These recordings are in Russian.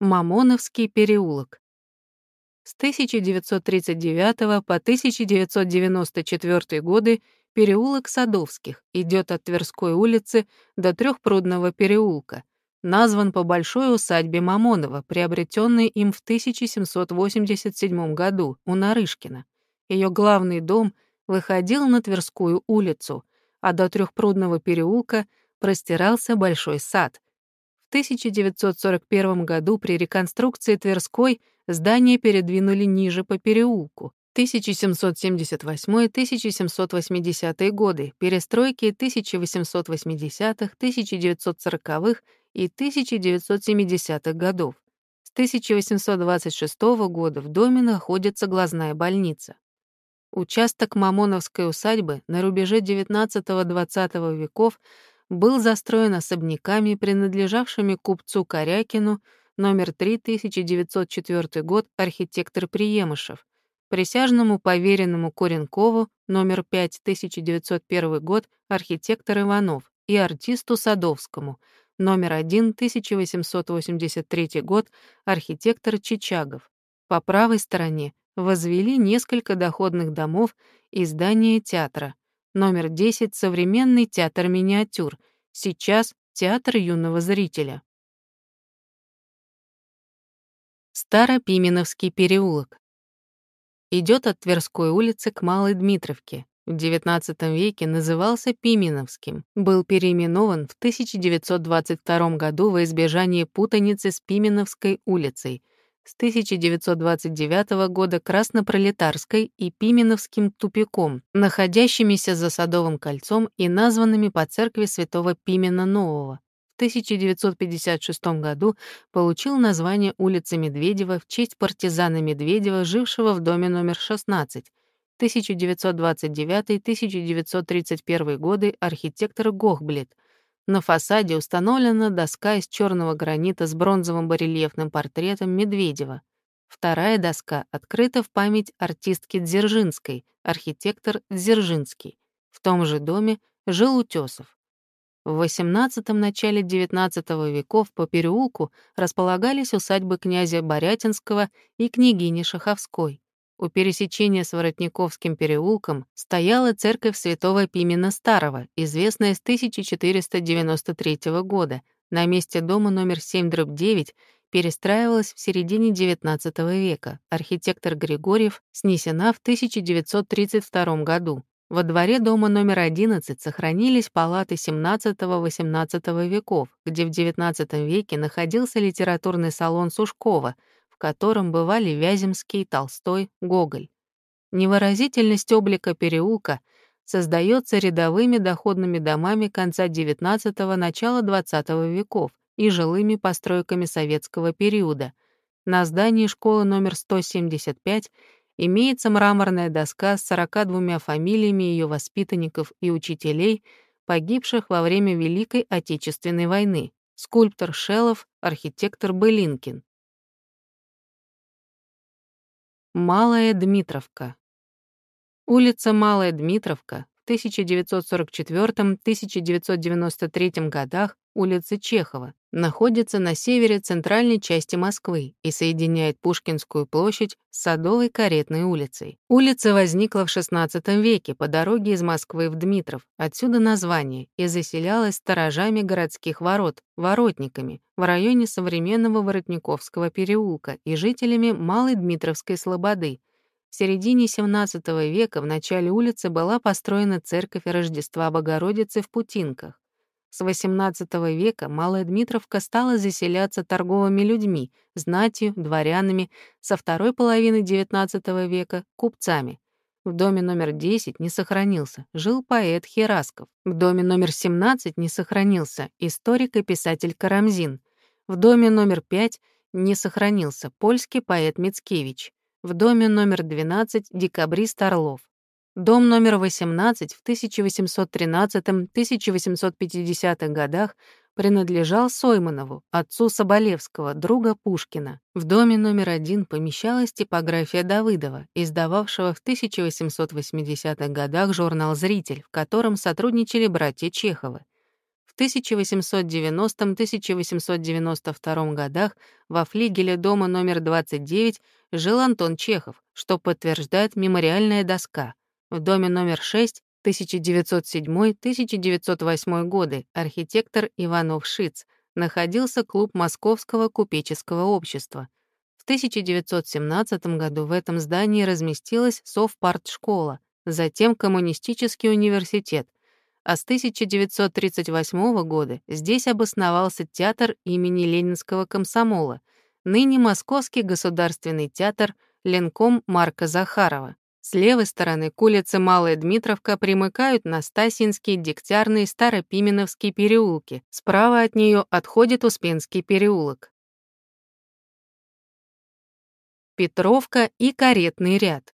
Мамоновский переулок. С 1939 по 1994 годы переулок Садовских идет от Тверской улицы до Трехпрудного переулка, назван по большой усадьбе Мамонова, приобретенной им в 1787 году у Нарышкина. Ее главный дом выходил на Тверскую улицу, а до Трехпрудного переулка простирался большой сад, в 1941 году при реконструкции Тверской здание передвинули ниже по переулку. 1778-1780 годы, перестройки 1880-х, 1940-х и 1970-х годов. С 1826 года в доме находится глазная больница. Участок Мамоновской усадьбы на рубеже XIX-XX веков был застроен особняками, принадлежавшими купцу Корякину, номер 3, 1904 год, архитектор Приемышев, присяжному поверенному Коренкову, номер 5, 1901 год, архитектор Иванов, и артисту Садовскому, номер 1, 1883 год, архитектор Чичагов. По правой стороне возвели несколько доходных домов и здание театра — Номер 10 — современный театр миниатюр. Сейчас театр юного зрителя. Старопименовский переулок. Идет от Тверской улицы к Малой Дмитровке. В XIX веке назывался Пименовским. Был переименован в 1922 году во избежание путаницы с Пименовской улицей — с 1929 года Краснопролетарской и Пименовским тупиком, находящимися за Садовым кольцом и названными по церкви святого Пимена Нового. В 1956 году получил название улицы Медведева в честь партизана Медведева, жившего в доме номер 16. 1929-1931 годы архитектор Гохблет — на фасаде установлена доска из черного гранита с бронзовым барельефным портретом Медведева. Вторая доска открыта в память артистки Дзержинской, архитектор Дзержинский. В том же доме жил Утесов. В XVIII начале XIX веков по переулку располагались усадьбы князя Борятинского и княгини Шаховской. У пересечения с Воротниковским переулком стояла церковь святого Пимена Старого, известная с 1493 года. На месте дома номер 7-9 перестраивалась в середине XIX века. Архитектор Григорьев снесена в 1932 году. Во дворе дома номер 11 сохранились палаты XVII-XVIII веков, где в XIX веке находился литературный салон Сушкова — в котором бывали Вяземский, Толстой, Гоголь. Невыразительность облика переулка создается рядовыми доходными домами конца XIX – начала XX веков и жилыми постройками советского периода. На здании школы номер 175 имеется мраморная доска с 42 фамилиями ее воспитанников и учителей, погибших во время Великой Отечественной войны. Скульптор Шелов, архитектор Былинкин. Малая Дмитровка. Улица Малая Дмитровка в 1944-1993 годах улица Чехова находится на севере центральной части Москвы и соединяет Пушкинскую площадь с Садовой каретной улицей. Улица возникла в XVI веке по дороге из Москвы в Дмитров, отсюда название, и заселялась сторожами городских ворот, воротниками, в районе современного Воротниковского переулка и жителями Малой Дмитровской Слободы. В середине XVII века в начале улицы была построена церковь Рождества Богородицы в Путинках. С XVIII века Малая Дмитровка стала заселяться торговыми людьми, знатью, дворянами, со второй половины XIX века — купцами. В доме номер 10 не сохранился, жил поэт Херасков. В доме номер 17 не сохранился историк и писатель Карамзин. В доме номер 5 не сохранился польский поэт Мицкевич. В доме номер 12 декабрист Орлов. Дом номер 18 в 1813-1850 годах принадлежал Сойманову, отцу Соболевского, друга Пушкина. В доме номер один помещалась типография Давыдова, издававшего в 1880-х годах журнал «Зритель», в котором сотрудничали братья Чеховы. В В 1890-1892 годах во флигеле дома номер 29 жил Антон Чехов, что подтверждает мемориальная доска. В доме номер 6 1907-1908 годы архитектор Иванов Шиц находился клуб Московского купеческого общества. В 1917 году в этом здании разместилась Совпартшкола, затем Коммунистический университет, а с 1938 года здесь обосновался театр имени Ленинского комсомола, ныне Московский государственный театр Ленком Марка Захарова. С левой стороны к улице Малая Дмитровка примыкают Настасьинский, Дегтярный, Старопименовский переулки. Справа от нее отходит Успенский переулок. Петровка и Каретный ряд.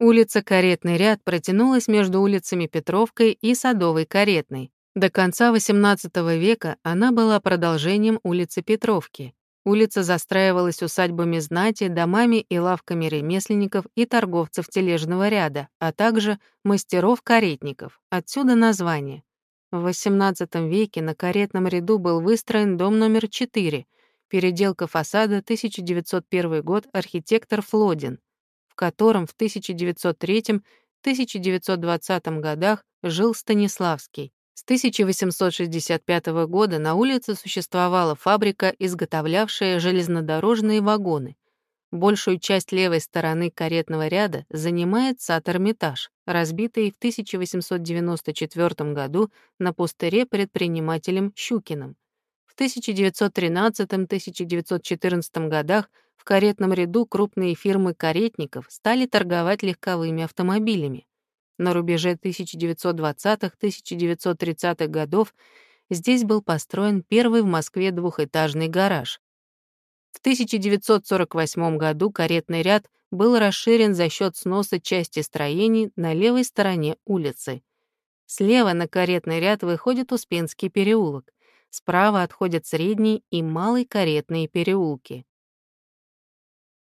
Улица Каретный ряд протянулась между улицами Петровкой и Садовой Каретной. До конца XVIII века она была продолжением улицы Петровки. Улица застраивалась усадьбами знати, домами и лавками ремесленников и торговцев тележного ряда, а также мастеров-каретников. Отсюда название. В XVIII веке на каретном ряду был выстроен дом номер 4, переделка фасада 1901 год архитектор Флодин, в котором в 1903-1920 годах жил Станиславский. С 1865 года на улице существовала фабрика, изготовлявшая железнодорожные вагоны. Большую часть левой стороны каретного ряда занимает сад Эрмитаж, разбитый в 1894 году на пустыре предпринимателем Щукиным. В 1913-1914 годах в каретном ряду крупные фирмы каретников стали торговать легковыми автомобилями. На рубеже 1920-1930-х годов здесь был построен первый в Москве двухэтажный гараж. В 1948 году каретный ряд был расширен за счет сноса части строений на левой стороне улицы. Слева на каретный ряд выходит Успенский переулок, справа отходят Средний и Малый каретные переулки.